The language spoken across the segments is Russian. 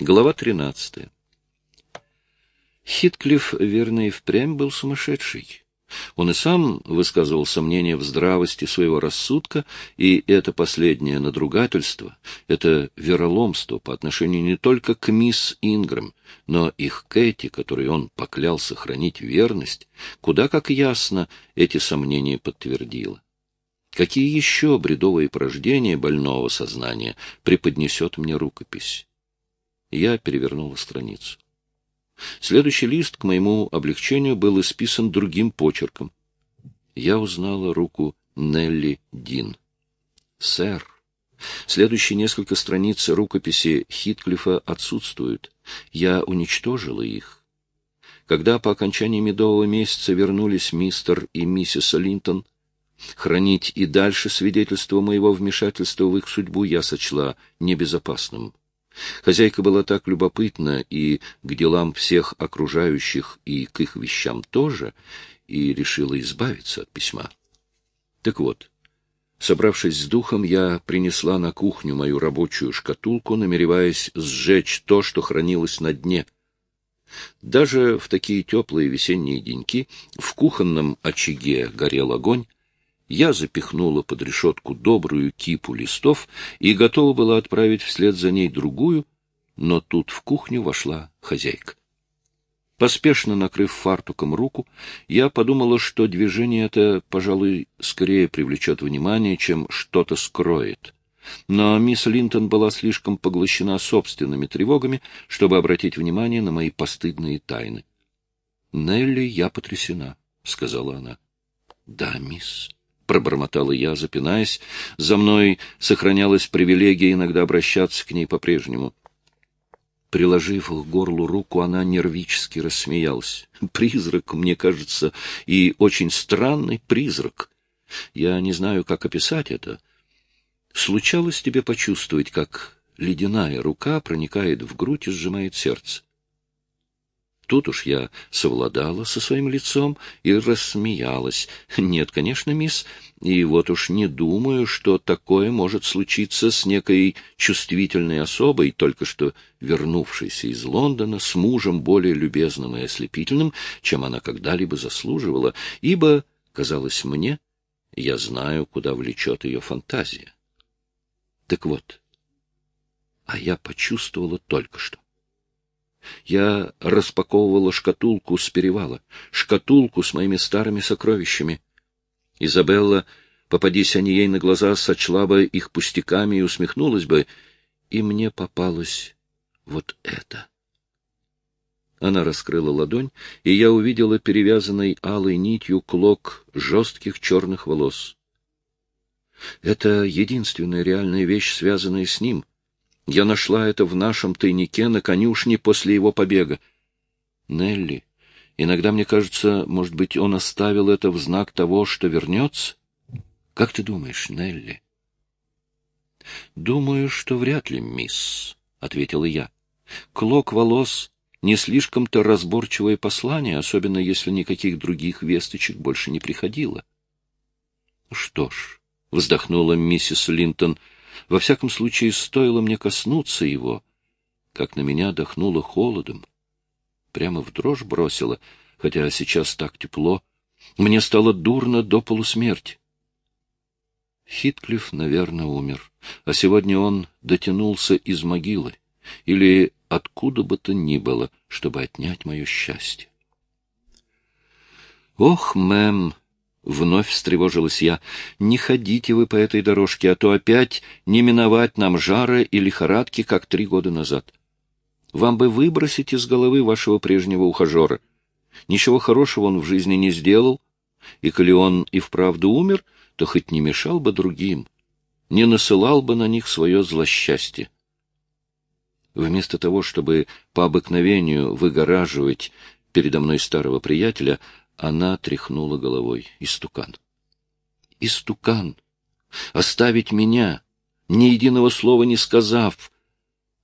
Глава 13. Хитклифф, верно, и впрямь был сумасшедший. Он и сам высказывал сомнения в здравости своего рассудка, и это последнее надругательство, это вероломство по отношению не только к мисс Ингрэм, но и к Кэти, которой он поклялся хранить верность, куда как ясно эти сомнения подтвердило. Какие еще бредовые порождения больного сознания преподнесет мне рукопись? Я перевернула страницу. Следующий лист, к моему облегчению, был исписан другим почерком. Я узнала руку Нелли Дин. «Сэр, следующие несколько страниц рукописи Хитклифа отсутствуют. Я уничтожила их. Когда по окончании медового месяца вернулись мистер и миссис Линтон, хранить и дальше свидетельство моего вмешательства в их судьбу я сочла небезопасным. Хозяйка была так любопытна и к делам всех окружающих, и к их вещам тоже, и решила избавиться от письма. Так вот, собравшись с духом, я принесла на кухню мою рабочую шкатулку, намереваясь сжечь то, что хранилось на дне. Даже в такие теплые весенние деньки в кухонном очаге горел огонь, я запихнула под решетку добрую кипу листов и готова была отправить вслед за ней другую, но тут в кухню вошла хозяйка. Поспешно накрыв фартуком руку, я подумала, что движение это, пожалуй, скорее привлечет внимание, чем что-то скроет. Но мисс Линтон была слишком поглощена собственными тревогами, чтобы обратить внимание на мои постыдные тайны. — Нелли, я потрясена, — сказала она. — Да, мисс. — пробормотала я, запинаясь. За мной сохранялась привилегия иногда обращаться к ней по-прежнему. Приложив к горлу руку, она нервически рассмеялась. «Призрак, мне кажется, и очень странный призрак. Я не знаю, как описать это. Случалось тебе почувствовать, как ледяная рука проникает в грудь и сжимает сердце? Тут уж я совладала со своим лицом и рассмеялась. Нет, конечно, мисс, и вот уж не думаю, что такое может случиться с некой чувствительной особой, только что вернувшейся из Лондона с мужем более любезным и ослепительным, чем она когда-либо заслуживала, ибо, казалось мне, я знаю, куда влечет ее фантазия. Так вот, а я почувствовала только что. Я распаковывала шкатулку с перевала, шкатулку с моими старыми сокровищами. Изабелла, попадись они ей на глаза, сочла бы их пустяками и усмехнулась бы, и мне попалось вот это. Она раскрыла ладонь, и я увидела перевязанный алой нитью клок жестких черных волос. Это единственная реальная вещь, связанная с ним — я нашла это в нашем тайнике на конюшне после его побега. Нелли, иногда мне кажется, может быть, он оставил это в знак того, что вернется? Как ты думаешь, Нелли? — Думаю, что вряд ли, мисс, — ответила я. Клок волос — не слишком-то разборчивое послание, особенно если никаких других весточек больше не приходило. — Что ж, — вздохнула миссис Линтон, — во всяком случае, стоило мне коснуться его, как на меня дохнуло холодом. Прямо в дрожь бросило, хотя сейчас так тепло. Мне стало дурно до полусмерти. Хитклифф, наверное, умер, а сегодня он дотянулся из могилы или откуда бы то ни было, чтобы отнять мое счастье. Ох, мэм, Вновь встревожилась я. «Не ходите вы по этой дорожке, а то опять не миновать нам жара и лихорадки, как три года назад. Вам бы выбросить из головы вашего прежнего ухажера. Ничего хорошего он в жизни не сделал, и коли он и вправду умер, то хоть не мешал бы другим, не насылал бы на них свое злосчастье. Вместо того, чтобы по обыкновению выгораживать передо мной старого приятеля, она тряхнула головой. Истукан. Истукан. Оставить меня, ни единого слова не сказав,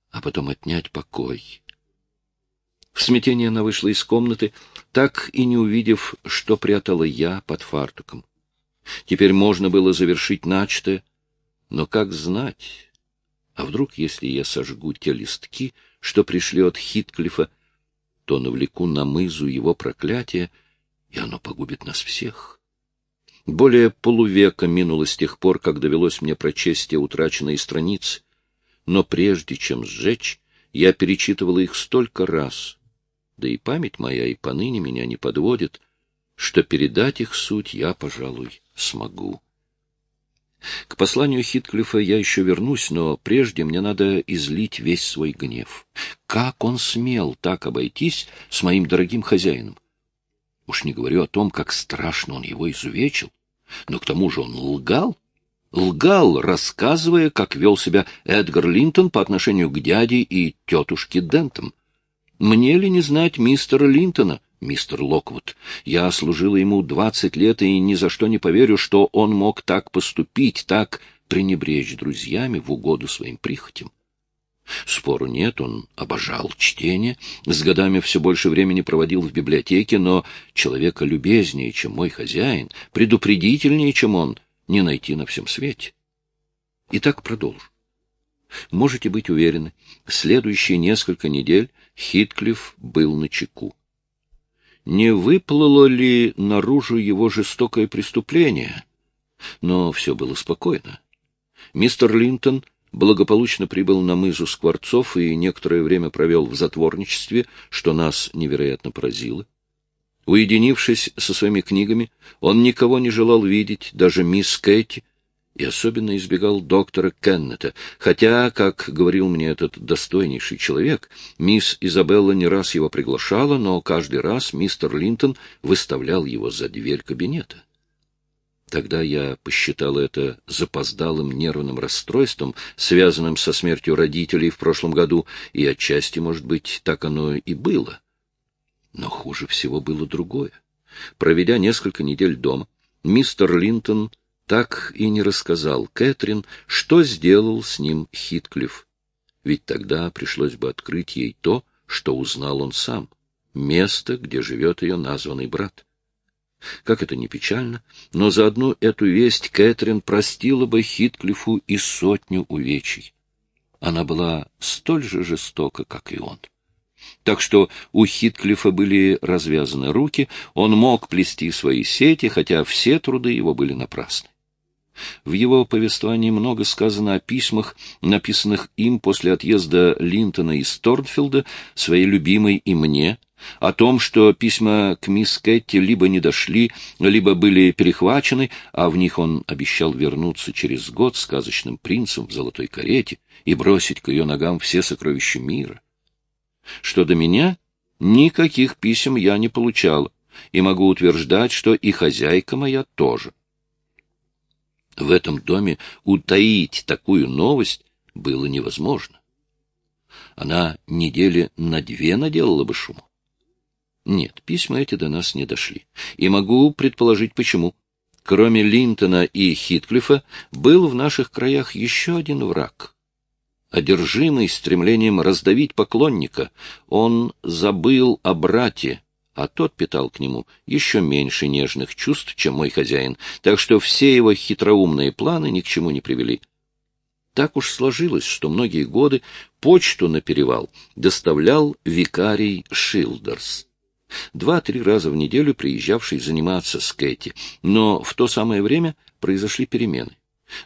а потом отнять покой. В смятении она вышла из комнаты, так и не увидев, что прятала я под фартуком. Теперь можно было завершить начатое, но как знать, А вдруг, если я сожгу те листки, что пришли от Хитклифа, то навлеку на мызу его проклятие, и оно погубит нас всех. Более полувека минуло с тех пор, как довелось мне прочесть те утраченные страницы, но прежде чем сжечь, я перечитывала их столько раз, да и память моя и поныне меня не подводит, что передать их суть я, пожалуй, смогу. К посланию Хитклифа я еще вернусь, но прежде мне надо излить весь свой гнев. Как он смел так обойтись с моим дорогим хозяином? Уж не говорю о том, как страшно он его изувечил, но к тому же он лгал. Лгал, рассказывая, как вел себя Эдгар Линтон по отношению к дяде и тетушке Дентом. Мне ли не знать мистера Линтона, мистер Локвуд? Я служила ему двадцать лет и ни за что не поверю, что он мог так поступить, так пренебречь друзьями в угоду своим прихотям. Спору нет, он обожал чтение, с годами все больше времени проводил в библиотеке, но человека любезнее, чем мой хозяин, предупредительнее, чем он, не найти на всем свете. Итак, продолжу. Можете быть уверены, следующие несколько недель Хитклифф был на чеку. Не выплыло ли наружу его жестокое преступление? Но все было спокойно. Мистер Линтон благополучно прибыл на мызу Скворцов и некоторое время провел в затворничестве, что нас невероятно поразило. Уединившись со своими книгами, он никого не желал видеть, даже мисс Кэти, и особенно избегал доктора Кеннета, хотя, как говорил мне этот достойнейший человек, мисс Изабелла не раз его приглашала, но каждый раз мистер Линтон выставлял его за дверь кабинета. Тогда я посчитал это запоздалым нервным расстройством, связанным со смертью родителей в прошлом году, и отчасти, может быть, так оно и было. Но хуже всего было другое. Проведя несколько недель дома, мистер Линтон так и не рассказал Кэтрин, что сделал с ним Хитклифф. Ведь тогда пришлось бы открыть ей то, что узнал он сам — место, где живет ее названный брат. Как это не печально, но за одну эту весть Кэтрин простила бы Хитклифу и сотню увечий. Она была столь же жестока, как и он. Так что у Хитклифа были развязаны руки, он мог плести свои сети, хотя все труды его были напрасны. В его повествовании много сказано о письмах, написанных им после отъезда Линтона из Торнфилда, своей любимой и мне, о том, что письма к мисс Кэтти либо не дошли, либо были перехвачены, а в них он обещал вернуться через год сказочным принцем в золотой карете и бросить к ее ногам все сокровища мира. Что до меня, никаких писем я не получал, и могу утверждать, что и хозяйка моя тоже. В этом доме утаить такую новость было невозможно. Она недели на две наделала бы шуму. Нет, письма эти до нас не дошли. И могу предположить, почему. Кроме Линтона и Хитклифа, был в наших краях еще один враг. Одержимый стремлением раздавить поклонника, он забыл о брате, а тот питал к нему еще меньше нежных чувств, чем мой хозяин, так что все его хитроумные планы ни к чему не привели. Так уж сложилось, что многие годы почту на перевал доставлял викарий Шилдерс, два-три раза в неделю приезжавший заниматься с Кэти, но в то самое время произошли перемены.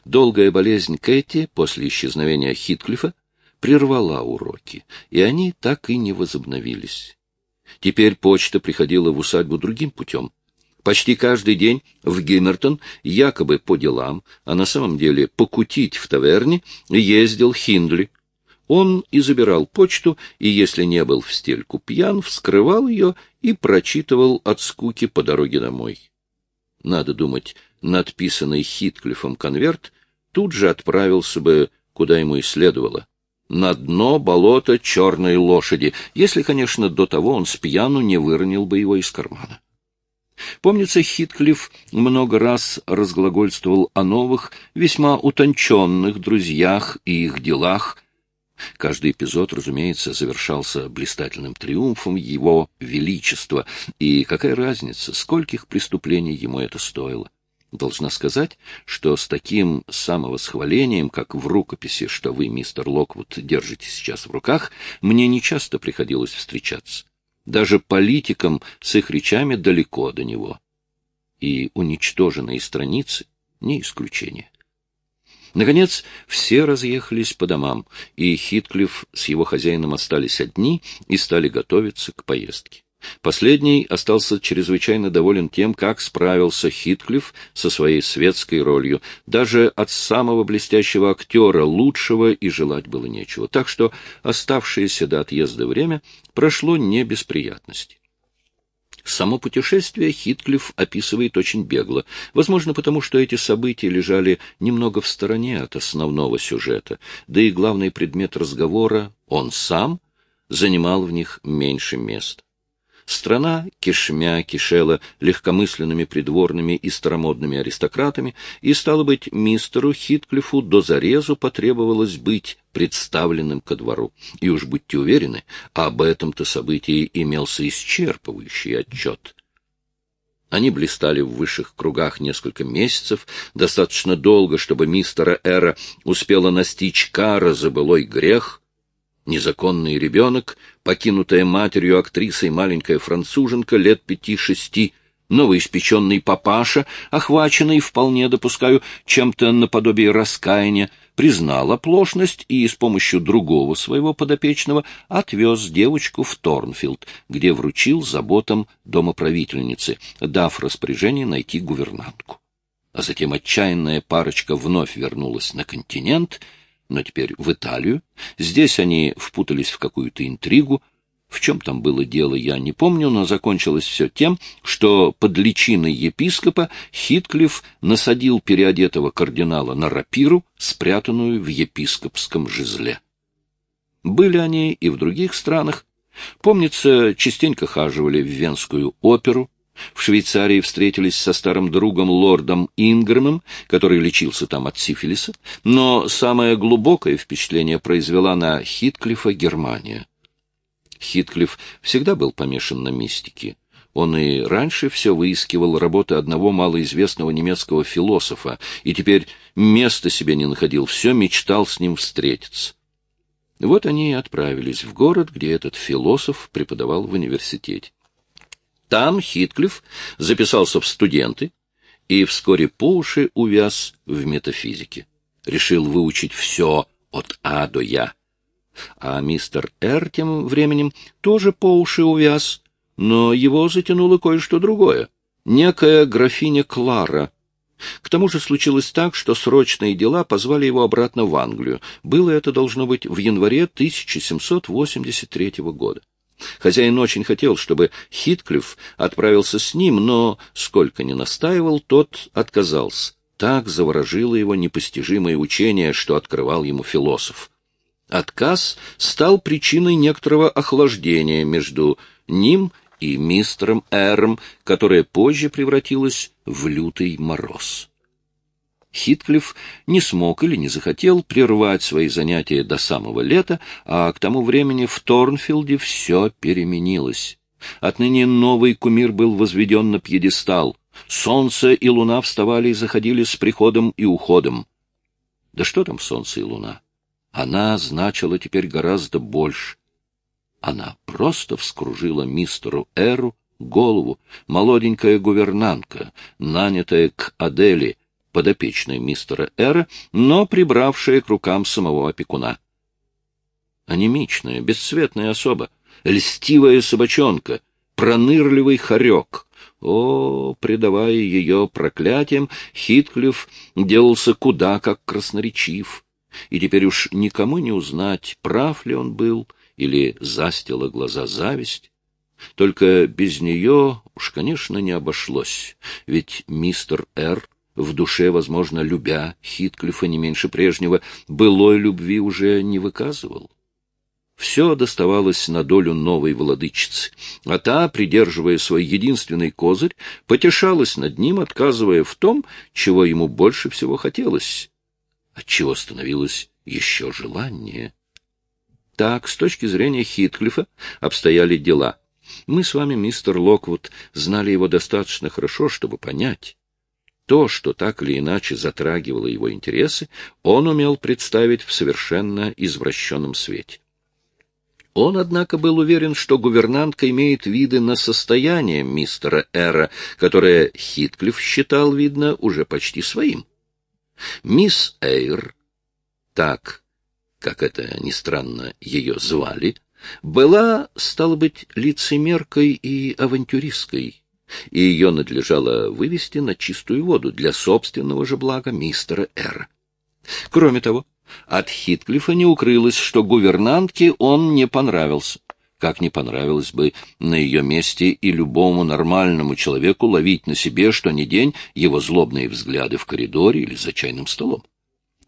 Долгая болезнь Кэти после исчезновения Хитклифа прервала уроки, и они так и не возобновились. Теперь почта приходила в усадьбу другим путем. Почти каждый день в Гиммертон, якобы по делам, а на самом деле покутить в таверне, ездил Хиндли. Он и забирал почту, и, если не был в стельку пьян, вскрывал ее и прочитывал от скуки по дороге домой. Надо думать, надписанный Хитклифом конверт тут же отправился бы, куда ему и следовало на дно болота черной лошади, если, конечно, до того он с пьяну не выронил бы его из кармана. Помнится, Хитклифф много раз разглагольствовал о новых, весьма утонченных друзьях и их делах. Каждый эпизод, разумеется, завершался блистательным триумфом его величества, и какая разница, скольких преступлений ему это стоило. Должна сказать, что с таким самовосхвалением, как в рукописи, что вы, мистер Локвуд, держите сейчас в руках, мне нечасто приходилось встречаться. Даже политикам с их речами далеко до него. И уничтоженные страницы — не исключение. Наконец, все разъехались по домам, и Хитклифф с его хозяином остались одни и стали готовиться к поездке. Последний остался чрезвычайно доволен тем, как справился Хитклифф со своей светской ролью. Даже от самого блестящего актера лучшего и желать было нечего. Так что оставшееся до отъезда время прошло не без приятностей. Само путешествие Хитклифф описывает очень бегло, возможно, потому что эти события лежали немного в стороне от основного сюжета, да и главный предмет разговора, он сам, занимал в них меньше места. Страна кишмя кишела легкомысленными придворными и старомодными аристократами, и, стало быть, мистеру Хитклифу до зарезу потребовалось быть представленным ко двору. И уж будьте уверены, об этом-то событии имелся исчерпывающий отчет. Они блистали в высших кругах несколько месяцев, достаточно долго, чтобы мистера Эра успела настичь кара за былой грех — Незаконный ребенок, покинутая матерью актрисой маленькая француженка лет пяти-шести, новоиспеченный папаша, охваченный, вполне допускаю, чем-то наподобие раскаяния, признал оплошность и с помощью другого своего подопечного отвез девочку в Торнфилд, где вручил заботам домоправительницы, дав распоряжение найти гувернантку. А затем отчаянная парочка вновь вернулась на континент — но теперь в Италию. Здесь они впутались в какую-то интригу. В чем там было дело, я не помню, но закончилось все тем, что под личиной епископа Хитклифф насадил переодетого кардинала на рапиру, спрятанную в епископском жезле. Были они и в других странах. Помнится, частенько хаживали в Венскую оперу, в Швейцарии встретились со старым другом лордом Ингрэмом, который лечился там от сифилиса, но самое глубокое впечатление произвела на Хитклифа Германия. Хитклифф всегда был помешан на мистике. Он и раньше все выискивал работы одного малоизвестного немецкого философа, и теперь места себе не находил, все мечтал с ним встретиться. Вот они и отправились в город, где этот философ преподавал в университете. Там Хитклифф записался в студенты и вскоре по уши увяз в метафизике. Решил выучить все от А до Я. А мистер Р тем временем тоже по уши увяз, но его затянуло кое-что другое. Некая графиня Клара. К тому же случилось так, что срочные дела позвали его обратно в Англию. Было это, должно быть, в январе 1783 года. Хозяин очень хотел, чтобы Хитклифф отправился с ним, но, сколько ни настаивал, тот отказался. Так заворожило его непостижимое учение, что открывал ему философ. Отказ стал причиной некоторого охлаждения между ним и мистером Эром, которое позже превратилось в лютый мороз. Хитклифф не смог или не захотел прервать свои занятия до самого лета, а к тому времени в Торнфилде все переменилось. Отныне новый кумир был возведен на пьедестал. Солнце и луна вставали и заходили с приходом и уходом. Да что там солнце и луна? Она значила теперь гораздо больше. Она просто вскружила мистеру Эру голову, молоденькая гувернантка, нанятая к Адели, подопечная мистера Эра, но прибравшая к рукам самого опекуна. Анемичная, бесцветная особа, льстивая собачонка, пронырливый хорек. О, предавая ее проклятиям, Хитклифф делался куда как красноречив, и теперь уж никому не узнать, прав ли он был или застила глаза зависть. Только без нее уж, конечно, не обошлось, ведь мистер Р в душе, возможно, любя Хитклифа не меньше прежнего, былой любви уже не выказывал. Все доставалось на долю новой владычицы, а та, придерживая свой единственный козырь, потешалась над ним, отказывая в том, чего ему больше всего хотелось, отчего становилось еще желание. Так, с точки зрения Хитклифа, обстояли дела. Мы с вами, мистер Локвуд, знали его достаточно хорошо, чтобы понять. То, что так или иначе затрагивало его интересы, он умел представить в совершенно извращенном свете. Он, однако, был уверен, что гувернантка имеет виды на состояние мистера Эра, которое Хитклифф считал, видно, уже почти своим. Мисс Эйр, так, как это ни странно ее звали, была, стало быть, лицемеркой и авантюристкой, и ее надлежало вывести на чистую воду для собственного же блага мистера Эра. Кроме того, от Хитклифа не укрылось, что гувернантке он не понравился. Как не понравилось бы на ее месте и любому нормальному человеку ловить на себе, что ни день, его злобные взгляды в коридоре или за чайным столом.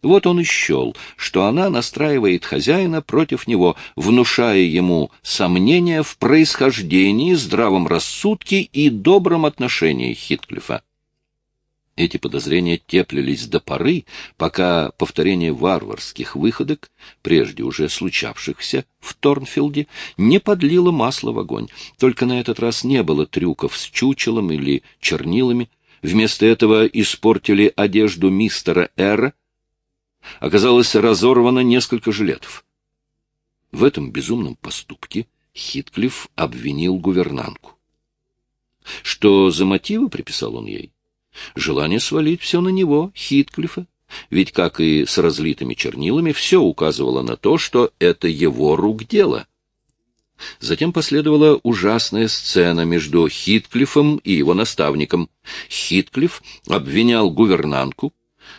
Вот он и счел, что она настраивает хозяина против него, внушая ему сомнения в происхождении, здравом рассудке и добром отношении Хитклифа. Эти подозрения теплились до поры, пока повторение варварских выходок, прежде уже случавшихся в Торнфилде, не подлило масло в огонь. Только на этот раз не было трюков с чучелом или чернилами. Вместо этого испортили одежду мистера Эра. Оказалось разорвано несколько жилетов. В этом безумном поступке Хитклифф обвинил гувернантку. Что за мотивы приписал он ей? Желание свалить все на него, Хитклифа. Ведь, как и с разлитыми чернилами, все указывало на то, что это его рук дело. Затем последовала ужасная сцена между Хитклифом и его наставником. Хитклиф обвинял гувернантку,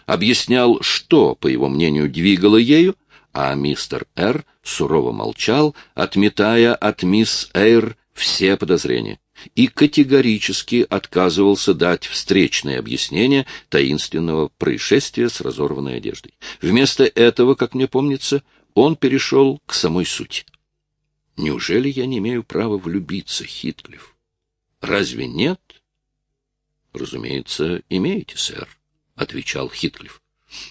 объяснял, что, по его мнению, двигало ею, а мистер Р. сурово молчал, отметая от мисс Эйр все подозрения и категорически отказывался дать встречное объяснение таинственного происшествия с разорванной одеждой. Вместо этого, как мне помнится, он перешел к самой сути. Неужели я не имею права влюбиться, Хитклифф? Разве нет? Разумеется, имеете, сэр, — отвечал Хитклифф.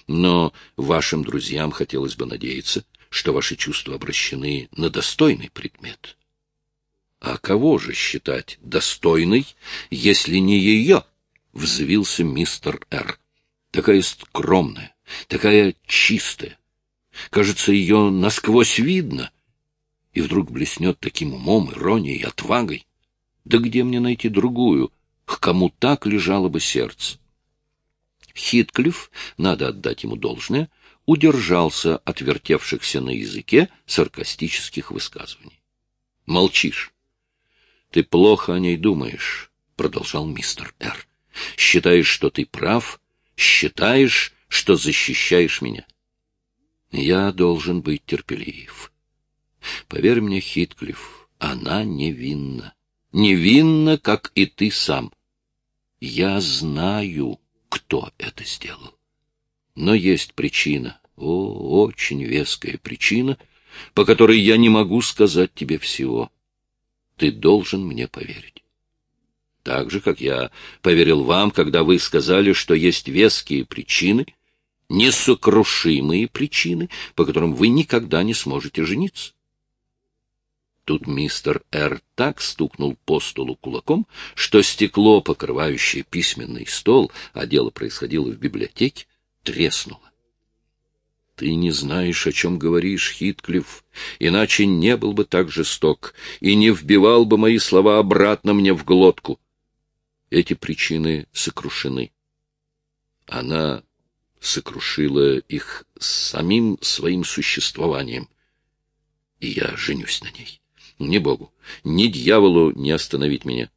Но вашим друзьям хотелось бы надеяться, что ваши чувства обращены на достойный предмет. А кого же считать достойной, если не ее? — взвился мистер Р. Такая скромная, такая чистая. Кажется, ее насквозь видно. И вдруг блеснет таким умом, иронией, отвагой. Да где мне найти другую, к кому так лежало бы сердце? Хитклифф, надо отдать ему должное, удержался от вертевшихся на языке саркастических высказываний. Молчишь. — Ты плохо о ней думаешь, — продолжал мистер Р. — Считаешь, что ты прав, считаешь, что защищаешь меня. Я должен быть терпелив. Поверь мне, Хитклифф, она невинна. Невинна, как и ты сам. Я знаю, кто это сделал. Но есть причина, о, очень веская причина, по которой я не могу сказать тебе всего. Ты должен мне поверить. Так же, как я поверил вам, когда вы сказали, что есть веские причины, несокрушимые причины, по которым вы никогда не сможете жениться. Тут мистер Р. так стукнул по столу кулаком, что стекло, покрывающее письменный стол, а дело происходило в библиотеке, треснуло. Ты не знаешь, о чем говоришь, Хитклифф, иначе не был бы так жесток и не вбивал бы мои слова обратно мне в глотку. Эти причины сокрушены. Она сокрушила их самим своим существованием. И я женюсь на ней. Ни Богу, ни дьяволу не остановить меня.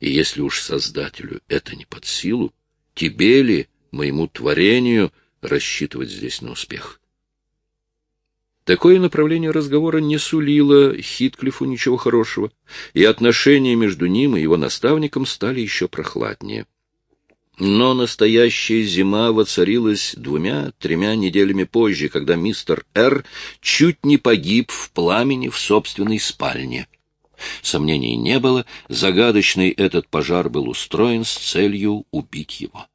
И если уж Создателю это не под силу, тебе ли, моему творению — рассчитывать здесь на успех. Такое направление разговора не сулило Хитклифу ничего хорошего, и отношения между ним и его наставником стали еще прохладнее. Но настоящая зима воцарилась двумя-тремя неделями позже, когда мистер Р. чуть не погиб в пламени в собственной спальне. Сомнений не было, загадочный этот пожар был устроен с целью убить его.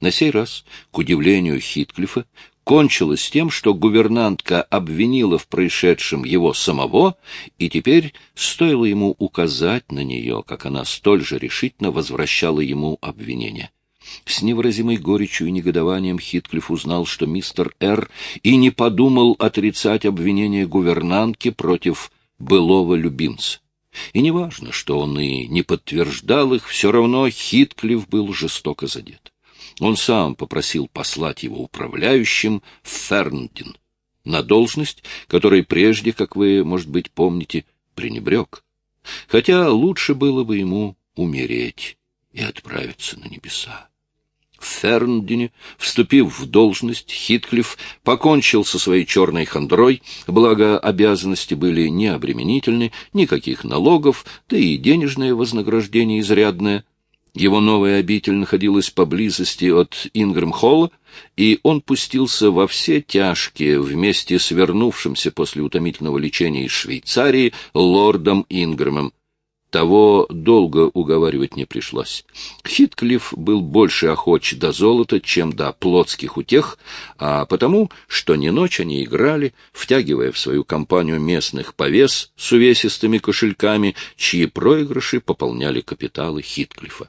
На сей раз, к удивлению Хитклифа, кончилось тем, что гувернантка обвинила в происшедшем его самого, и теперь стоило ему указать на нее, как она столь же решительно возвращала ему обвинение — С невыразимой горечью и негодованием Хитклифф узнал, что мистер Р. и не подумал отрицать обвинение гувернантки против былого любимца. И неважно, что он и не подтверждал их, все равно Хитклифф был жестоко задет. Он сам попросил послать его управляющим в Ферндин на должность, которой прежде, как вы, может быть, помните, пренебрег. Хотя лучше было бы ему умереть и отправиться на небеса. В Ферндине, вступив в должность, Хитклифф покончил со своей черной хандрой, благо обязанности были необременительны, никаких налогов, да и денежное вознаграждение изрядное. Его новая обитель находилась поблизости от Ингрэм-холла, и он пустился во все тяжкие вместе с вернувшимся после утомительного лечения из Швейцарии лордом Ингрэмом. Того долго уговаривать не пришлось. Хитклифф был больше охоч до золота, чем до плотских утех, а потому, что не ночь они играли, втягивая в свою компанию местных повес с увесистыми кошельками, чьи проигрыши пополняли капиталы Хитклиффа.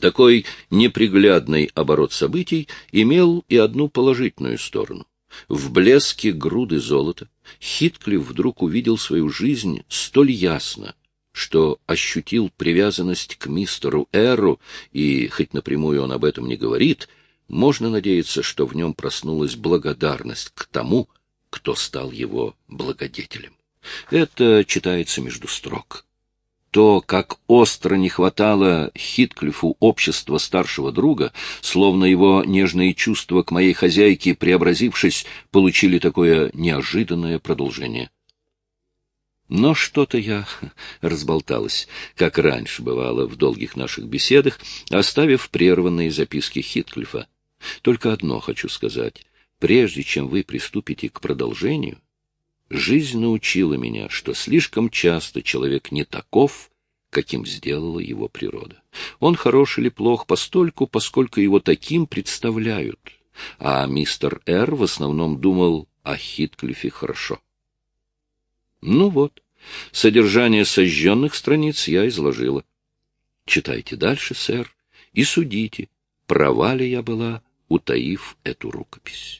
Такой неприглядный оборот событий имел и одну положительную сторону. В блеске груды золота Хитклифф вдруг увидел свою жизнь столь ясно, что ощутил привязанность к мистеру Эру, и, хоть напрямую он об этом не говорит, можно надеяться, что в нем проснулась благодарность к тому, кто стал его благодетелем. Это читается между строк то, как остро не хватало Хитклифу общества старшего друга, словно его нежные чувства к моей хозяйке, преобразившись, получили такое неожиданное продолжение. Но что-то я разболталась, как раньше бывало в долгих наших беседах, оставив прерванные записки Хитклифа. Только одно хочу сказать. Прежде чем вы приступите к продолжению, Жизнь научила меня, что слишком часто человек не таков, каким сделала его природа. Он хорош или плох постольку, поскольку его таким представляют, а мистер Р. в основном думал о Хитклифе хорошо. Ну вот, содержание сожженных страниц я изложила. Читайте дальше, сэр, и судите, права ли я была, утаив эту рукопись.